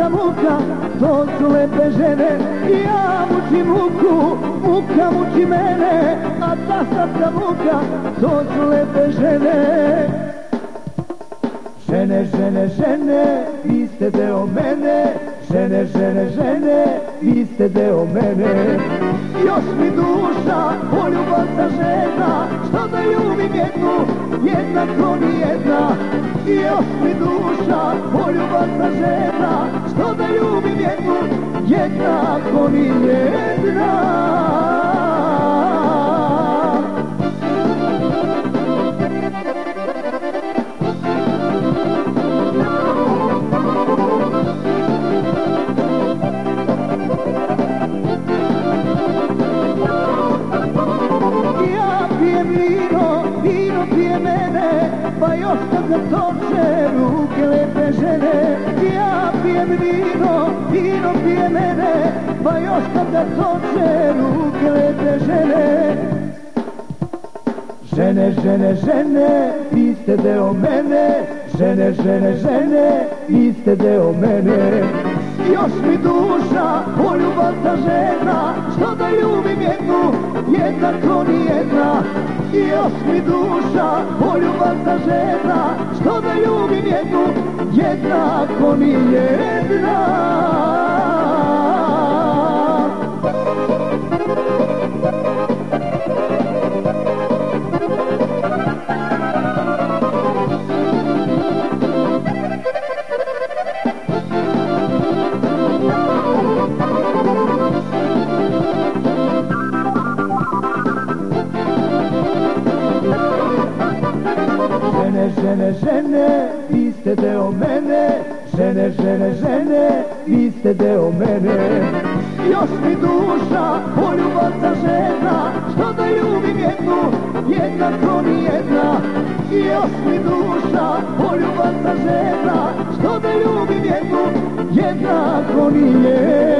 ta muka, to su lepe žene. Ja mučim muku, muka muči mene A ta ta muka, to su lepe žene. Žene, žene, žene, vi ste deo mene. Žene, žene, žene, vi ste deo mene. Još mi duša poljubata žena Što da ljubim jednu, jednako ni jedna Još mi duša poljubata žena Što da ljubim jednu, jednako ni jedna Pa još kad me toče ruke lepe žene. Ja pijem vino, vino pije mene Pa još kad me toče ruke lepe žene. Žene, žene, žene, vi ste deo mene. Žene, žene, žene, vi ste deo mene. Još mi duša poljubata žena Što da ljubim jednu, jednako ni jedna Još mi duša poljubata žena Što da ljubim jednu, jednako ni jedna Žene, žene, vi ste deo mene. Žene, žene, žene, vi ste deo mene. Još mi duša poljubata žena Što da ljubim jednu, jednako ni jedna. Još mi duša poljubata žena Što da ljubim jednu, jednako ni jedna